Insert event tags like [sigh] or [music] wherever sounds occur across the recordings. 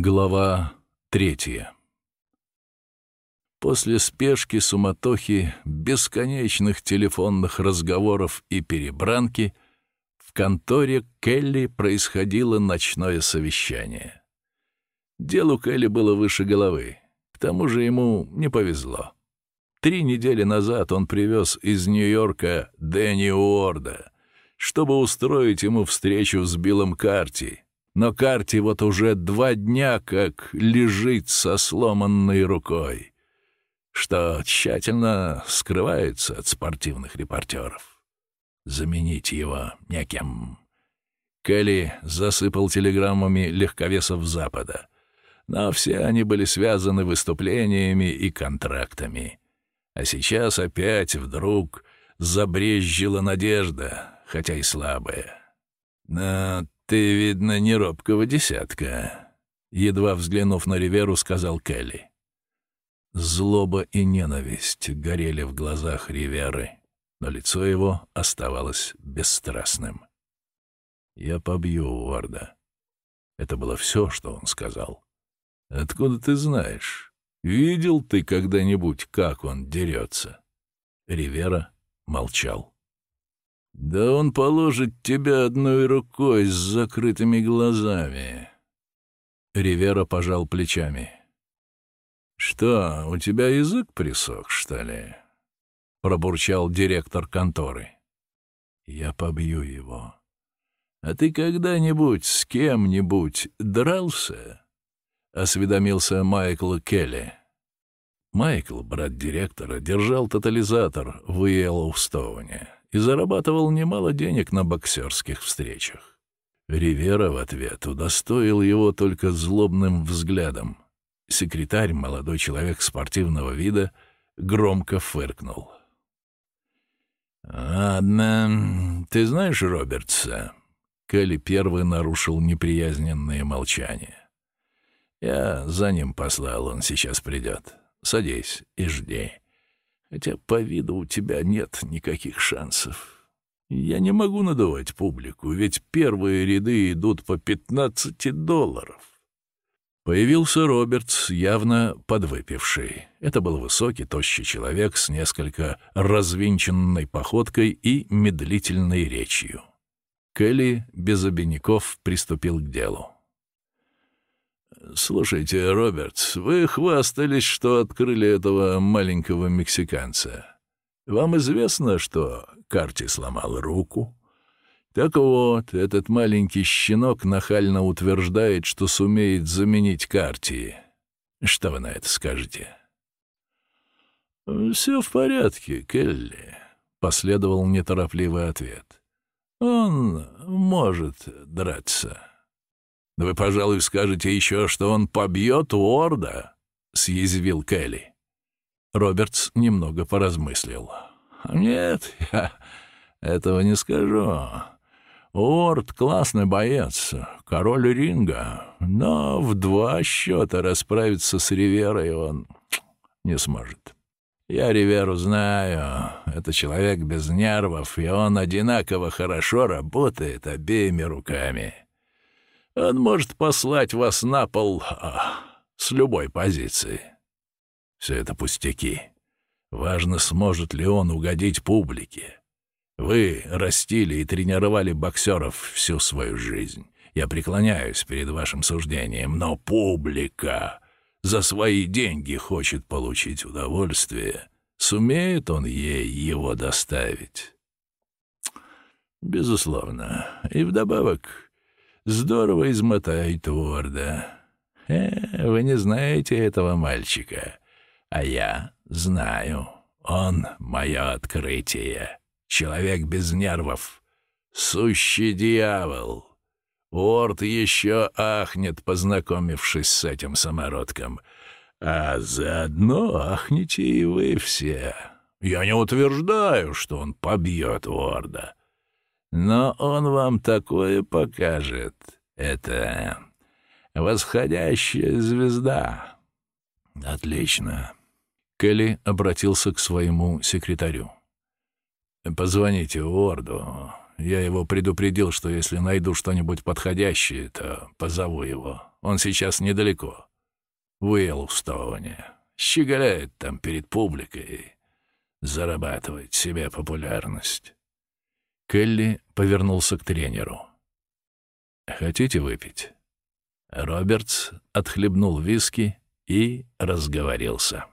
Глава третья. После спешки, суматохи, бесконечных телефонных разговоров и перебранки в конторе Келли происходило ночное совещание. Делу Келли было выше головы, к тому же ему не повезло. Три недели назад он привез из Нью-Йорка Дэнни Уорда, чтобы устроить ему встречу с Биллом Карти — но Карти вот уже два дня как лежит со сломанной рукой, что тщательно скрывается от спортивных репортеров. Заменить его некем. Келли засыпал телеграммами легковесов Запада, но все они были связаны выступлениями и контрактами. А сейчас опять вдруг забрезжила надежда, хотя и слабая. Но «Ты, видно, не робкого десятка», — едва взглянув на Риверу, сказал Келли. Злоба и ненависть горели в глазах Риверы, но лицо его оставалось бесстрастным. «Я побью Уорда». Это было все, что он сказал. «Откуда ты знаешь? Видел ты когда-нибудь, как он дерется?» Ривера молчал. «Да он положит тебя одной рукой с закрытыми глазами». Ривера пожал плечами. «Что, у тебя язык присох, что ли?» — пробурчал директор конторы. «Я побью его». «А ты когда-нибудь с кем-нибудь дрался?» — осведомился Майкл Келли. Майкл, брат директора, держал тотализатор в Йеллоустоуне и зарабатывал немало денег на боксерских встречах. Ривера в ответ удостоил его только злобным взглядом. Секретарь, молодой человек спортивного вида, громко фыркнул. «Ладно, ты знаешь Робертса?» Келли первый нарушил неприязненное молчание. «Я за ним послал, он сейчас придет. Садись и жди» хотя по виду у тебя нет никаких шансов. Я не могу надувать публику, ведь первые ряды идут по 15 долларов. Появился Робертс, явно подвыпивший. Это был высокий, тощий человек с несколько развинченной походкой и медлительной речью. Келли без обиняков приступил к делу. «Слушайте, Робертс, вы хвастались, что открыли этого маленького мексиканца. Вам известно, что Карти сломал руку? Так вот, этот маленький щенок нахально утверждает, что сумеет заменить Карти. Что вы на это скажете?» «Все в порядке, Келли», — последовал неторопливый ответ. «Он может драться». «Вы, пожалуй, скажете еще, что он побьет Уорда», — съязвил Келли. Робертс немного поразмыслил. «Нет, я этого не скажу. Уорд — классный боец, король ринга, но в два счета расправиться с Риверой он не сможет. Я Риверу знаю, это человек без нервов, и он одинаково хорошо работает обеими руками». Он может послать вас на пол а, с любой позиции. Все это пустяки. Важно, сможет ли он угодить публике. Вы растили и тренировали боксеров всю свою жизнь. Я преклоняюсь перед вашим суждением, но публика за свои деньги хочет получить удовольствие. Сумеет он ей его доставить? Безусловно. И вдобавок здорово измотает Уорда. Э, вы не знаете этого мальчика, а я знаю. Он — мое открытие. Человек без нервов. Сущий дьявол. Уорд еще ахнет, познакомившись с этим самородком. А заодно ахнете и вы все. Я не утверждаю, что он побьет Уорда. Но он вам такое покажет. Это восходящая звезда. Отлично. Келли обратился к своему секретарю. Позвоните Уорду. Я его предупредил, что если найду что-нибудь подходящее, то позову его. Он сейчас недалеко, в Уиллстоуне. Щеголяет там перед публикой, зарабатывает себе популярность. Келли повернулся к тренеру. «Хотите выпить?» Робертс отхлебнул виски и разговорился.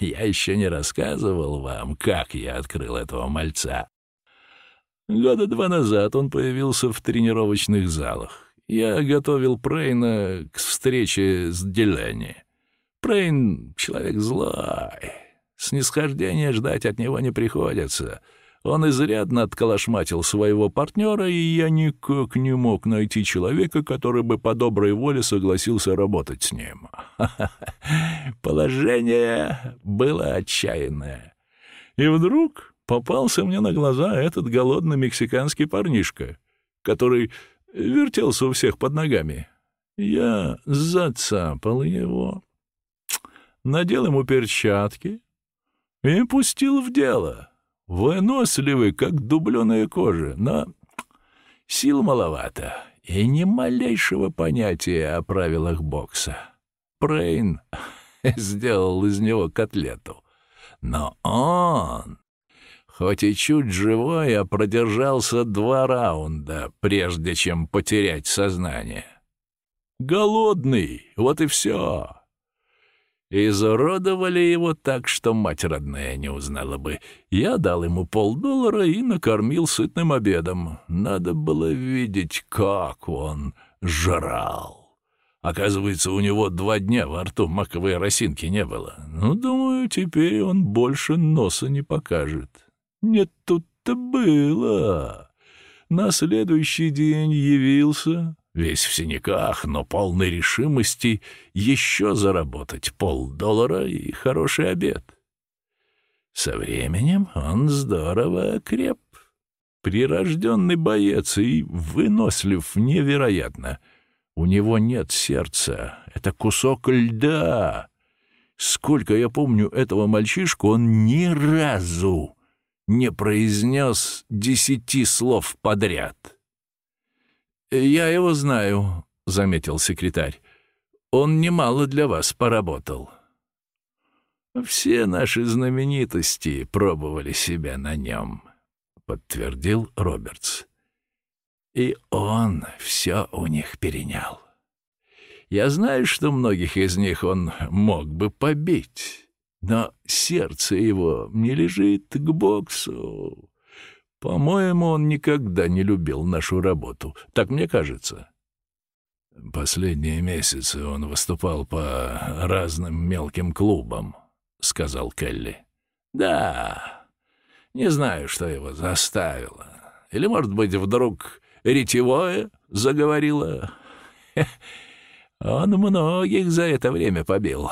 «Я еще не рассказывал вам, как я открыл этого мальца. Года два назад он появился в тренировочных залах. Я готовил Прейна к встрече с Делени. Прейн — человек злой. Снисхождения ждать от него не приходится». Он изрядно отколошматил своего партнера, и я никак не мог найти человека, который бы по доброй воле согласился работать с ним. [laughs] Положение было отчаянное. И вдруг попался мне на глаза этот голодный мексиканский парнишка, который вертелся у всех под ногами. Я зацапал его, надел ему перчатки и пустил в дело — Выносливый, как дубленая кожа, но сил маловато и ни малейшего понятия о правилах бокса. Прейн [laughs] сделал из него котлету. Но он, хоть и чуть живой, а продержался два раунда, прежде чем потерять сознание. Голодный, вот и все. Изуродовали его так, что мать родная не узнала бы. Я дал ему полдоллара и накормил сытным обедом. Надо было видеть, как он жрал. Оказывается, у него два дня во рту маковой росинки не было. Ну, думаю, теперь он больше носа не покажет. Нет, тут-то было. На следующий день явился, весь в синяках, но полной решимости еще заработать полдоллара и хороший обед. Со временем он здорово окреп. Прирожденный боец и вынослив невероятно. У него нет сердца, это кусок льда. Сколько я помню этого мальчишку, он ни разу не произнес десяти слов подряд. «Я его знаю», — заметил секретарь. «Он немало для вас поработал». «Все наши знаменитости пробовали себя на нем», — подтвердил Робертс. «И он все у них перенял. Я знаю, что многих из них он мог бы побить, но сердце его не лежит к боксу. По-моему, он никогда не любил нашу работу. Так мне кажется. Последние месяцы он выступал по разным мелким клубам, сказал Келли. Да. Не знаю, что его заставило. Или, может быть, вдруг ретевое заговорило. [laughs] Он многих за это время побил.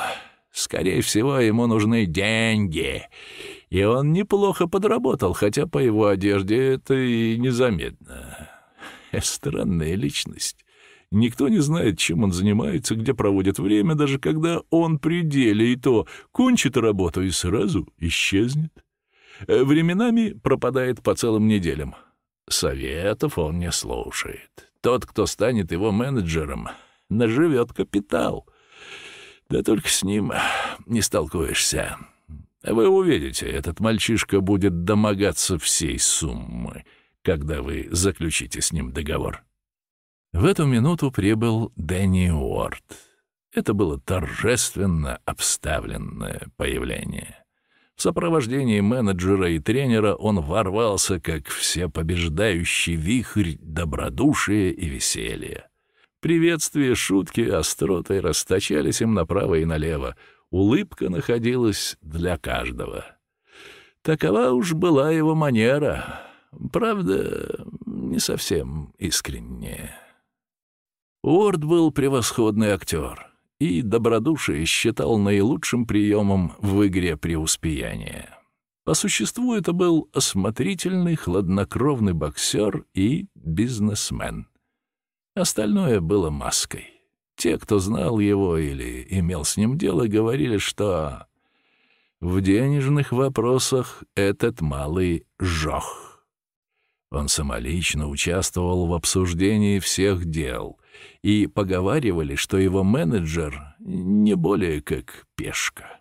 Скорее всего, ему нужны деньги и он неплохо подработал, хотя по его одежде это и незаметно. Странная личность. Никто не знает, чем он занимается, где проводит время, даже когда он при деле, и то кончит работу и сразу исчезнет. Временами пропадает по целым неделям. Советов он не слушает. Тот, кто станет его менеджером, наживет капитал. Да только с ним не столкуешься. Вы увидите, этот мальчишка будет домогаться всей суммы, когда вы заключите с ним договор. В эту минуту прибыл Дэнни Уорд. Это было торжественно обставленное появление. В сопровождении менеджера и тренера он ворвался, как все побеждающий вихрь добродушия и веселья. Приветствия, шутки, остроты расточались им направо и налево — улыбка находилась для каждого. Такова уж была его манера, правда, не совсем искренняя. Уорд был превосходный актер и добродушие считал наилучшим приемом в игре преуспеяния. По существу это был осмотрительный, хладнокровный боксер и бизнесмен. Остальное было маской. Те, кто знал его или имел с ним дело, говорили, что в денежных вопросах этот малый жох. Он самолично участвовал в обсуждении всех дел, и поговаривали, что его менеджер не более как пешка.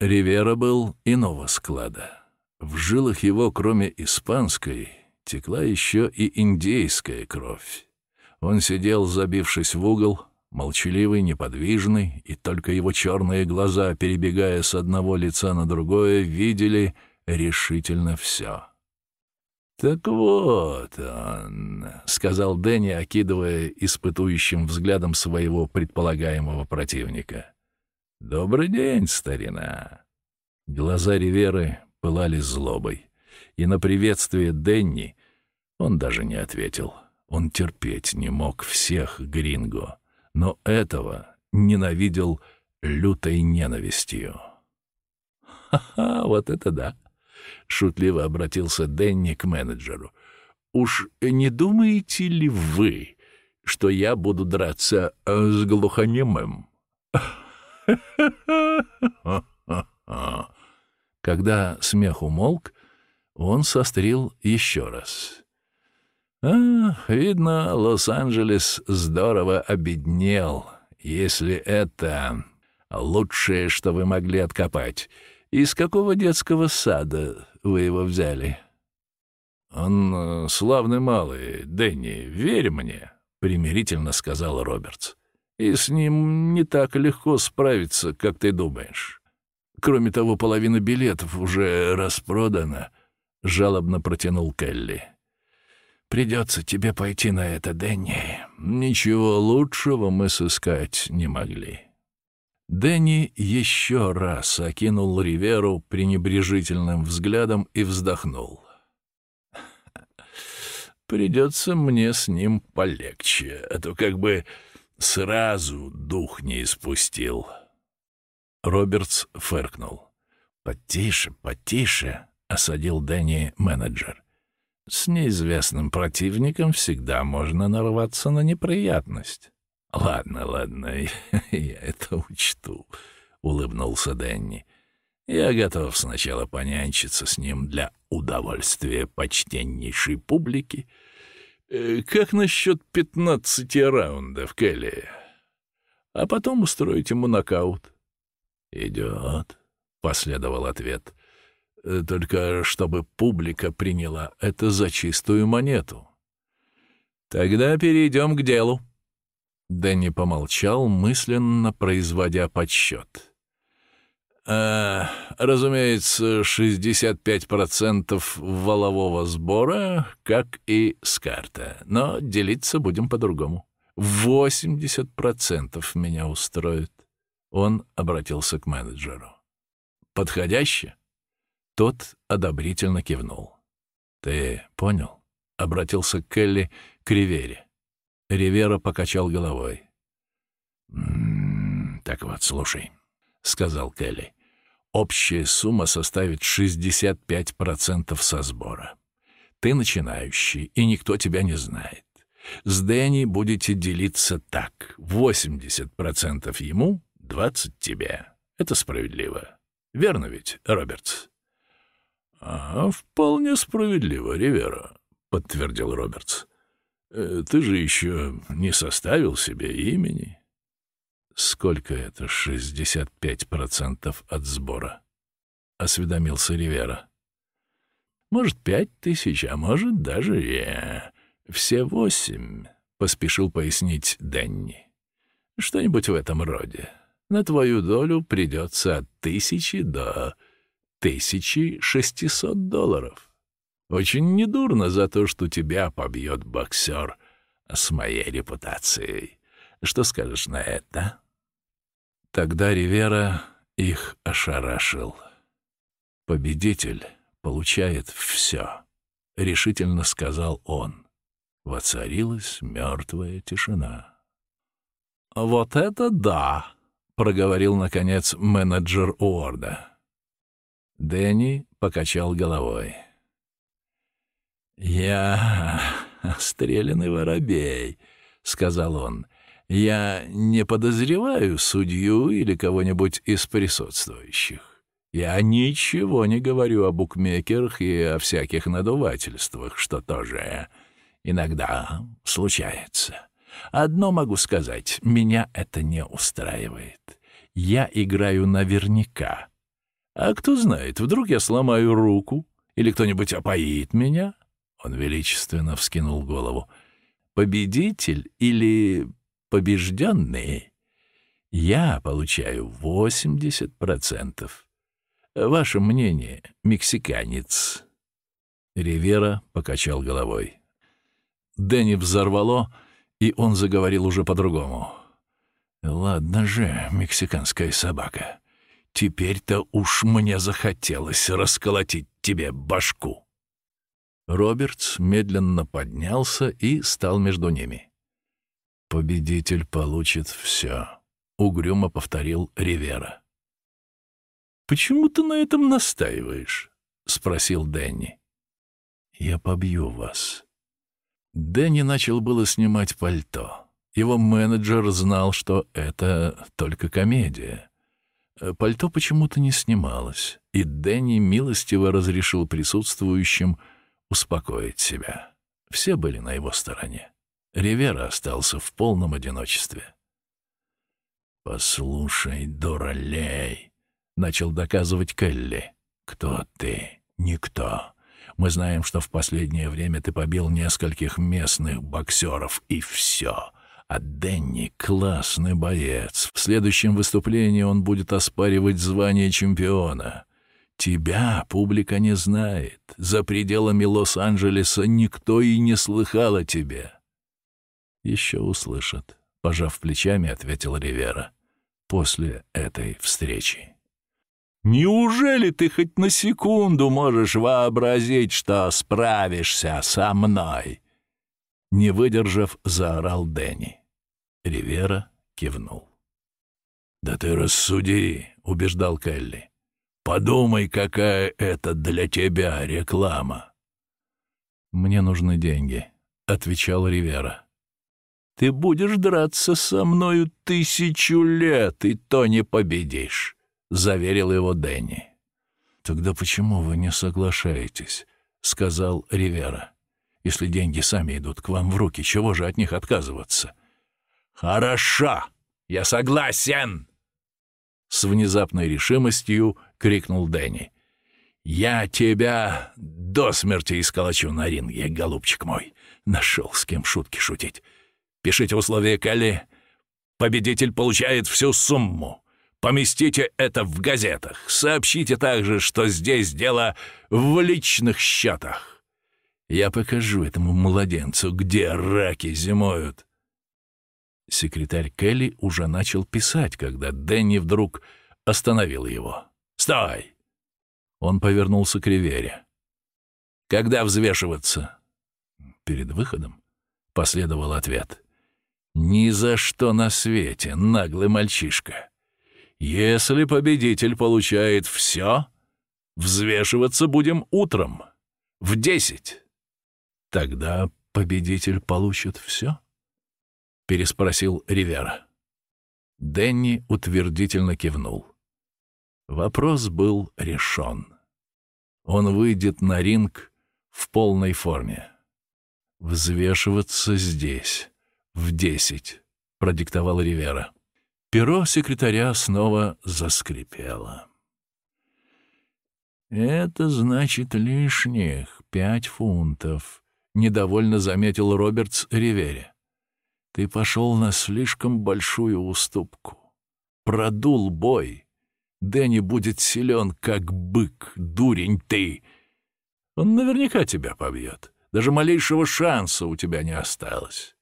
Ривера был иного склада. В жилах его, кроме испанской, текла еще и индейская кровь. Он сидел, забившись в угол, молчаливый, неподвижный, и только его черные глаза, перебегая с одного лица на другое, видели решительно все. «Так вот он», — сказал Дэнни, окидывая испытующим взглядом своего предполагаемого противника. «Добрый день, старина!» Глаза Риверы пылали злобой, и на приветствие Дэнни он даже не ответил. Он терпеть не мог всех гринго, но этого ненавидел лютой ненавистью. «Ха-ха, вот это да!» — шутливо обратился Дэнни к менеджеру. «Уж не думаете ли вы, что я буду драться с глухонемым?» Когда смех умолк, он сострил еще раз. «А, видно, Лос-Анджелес здорово обеднел, если это лучшее, что вы могли откопать. Из какого детского сада вы его взяли?» «Он э, славный малый, Дэнни, верь мне», — примирительно сказал Робертс. «И с ним не так легко справиться, как ты думаешь. Кроме того, половина билетов уже распродана», — жалобно протянул Келли. Придется тебе пойти на это, Дэнни. Ничего лучшего мы сыскать не могли». Дэнни еще раз окинул Риверу пренебрежительным взглядом и вздохнул. [laughs] «Придется мне с ним полегче, а то как бы сразу дух не испустил». Робертс фыркнул. «Потише, потише», — осадил Дэнни менеджер. С неизвестным противником всегда можно нарваться на неприятность. Ладно, ладно, [laughs] я это учту, улыбнулся Дэнни. Я готов сначала понянчиться с ним для удовольствия почтеннейшей публики. Э, как насчет пятнадцати раундов, Келли? А потом устроить ему нокаут. Идет, последовал ответ. Э, только чтобы публика приняла это за чистую монету. Тогда перейдем к делу. Дэнни помолчал, мысленно производя подсчет. А, разумеется, 65% валового сбора, как и с карта, но делиться будем по-другому. 80% меня устроит. Он обратился к менеджеру. Подходяще? Тот одобрительно кивнул. «Ты понял?» — обратился Келли к Ривере. Ривера покачал головой. «М -м, «Так вот, слушай», — сказал Келли. «Общая сумма составит 65% со сбора. Ты начинающий, и никто тебя не знает. С Дэнни будете делиться так. 80% ему, 20% тебе. Это справедливо. Верно ведь, Робертс?» «А, вполне справедливо, Ривера», — подтвердил Робертс. «Э, «Ты же еще не составил себе имени». «Сколько это, шестьдесят пять процентов от сбора?» — осведомился Ривера. «Может, пять тысяч, а может, даже я. Все восемь», — поспешил пояснить Дэнни. «Что-нибудь в этом роде. На твою долю придется от тысячи до 1600 долларов. Очень недурно за то, что тебя побьет боксер с моей репутацией. Что скажешь на это?» Тогда Ривера их ошарашил. «Победитель получает все», — решительно сказал он. Воцарилась мертвая тишина. «Вот это да!» — проговорил, наконец, менеджер Уорда. Дэнни покачал головой. «Я стрелянный воробей», — сказал он. «Я не подозреваю судью или кого-нибудь из присутствующих. Я ничего не говорю о букмекерах и о всяких надувательствах, что тоже иногда случается. Одно могу сказать, меня это не устраивает. Я играю наверняка. А кто знает, вдруг я сломаю руку или кто-нибудь опоит меня? Он величественно вскинул голову. Победитель или побежденный? Я получаю 80%. Ваше мнение, мексиканец?» Ривера покачал головой. Дэнни взорвало, и он заговорил уже по-другому. «Ладно же, мексиканская собака, теперь-то уж мне захотелось расколотить тебе башку». Робертс медленно поднялся и стал между ними. «Победитель получит все», — угрюмо повторил Ривера. «Почему ты на этом настаиваешь?» — спросил Дэнни. «Я побью вас». Дэнни начал было снимать пальто. Его менеджер знал, что это только комедия. Пальто почему-то не снималось, и Дэнни милостиво разрешил присутствующим успокоить себя. Все были на его стороне. Ривера остался в полном одиночестве. «Послушай, дуралей», — начал доказывать Келли. «Кто ты? Никто. Мы знаем, что в последнее время ты побил нескольких местных боксеров, и все. А Дэнни — классный боец. В следующем выступлении он будет оспаривать звание чемпиона. Тебя публика не знает. За пределами Лос-Анджелеса никто и не слыхал о тебе. Еще услышат, пожав плечами, ответил Ривера. После этой встречи. Неужели ты хоть на секунду можешь вообразить, что справишься со мной? Не выдержав, заорал Дэнни. Ривера кивнул. «Да ты рассуди», — убеждал Келли. «Подумай, какая это для тебя реклама». «Мне нужны деньги», — отвечал Ривера. Ты будешь драться со мною тысячу лет, и то не победишь», — заверил его Дэнни. «Тогда почему вы не соглашаетесь?» — сказал Ривера. «Если деньги сами идут к вам в руки, чего же от них отказываться?» «Хорошо, я согласен!» С внезапной решимостью крикнул Дэнни. «Я тебя до смерти исколочу на ринге, голубчик мой!» Нашел с кем шутки шутить. Пишите условия Келли. Победитель получает всю сумму. Поместите это в газетах. Сообщите также, что здесь дело в личных счетах. Я покажу этому младенцу, где раки зимуют. Секретарь Келли уже начал писать, когда Дэнни вдруг остановил его. «Стой!» Он повернулся к Ривере. «Когда взвешиваться?» «Перед выходом», — последовал ответ. Ни за что на свете, наглый мальчишка. Если победитель получает все, взвешиваться будем утром, в десять. Тогда победитель получит все? Переспросил Ривера. Дэнни утвердительно кивнул. Вопрос был решен. Он выйдет на ринг в полной форме. Взвешиваться здесь в десять», — продиктовал Ривера. Перо секретаря снова заскрипело. «Это значит лишних пять фунтов», — недовольно заметил Робертс Ривере. «Ты пошел на слишком большую уступку. Продул бой. Дэнни будет силен, как бык, дурень ты. Он наверняка тебя побьет. Даже малейшего шанса у тебя не осталось.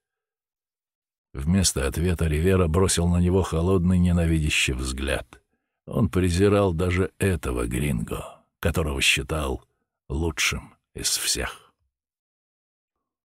Вместо ответа Ривера бросил на него холодный ненавидящий взгляд. Он презирал даже этого гринго, которого считал лучшим из всех.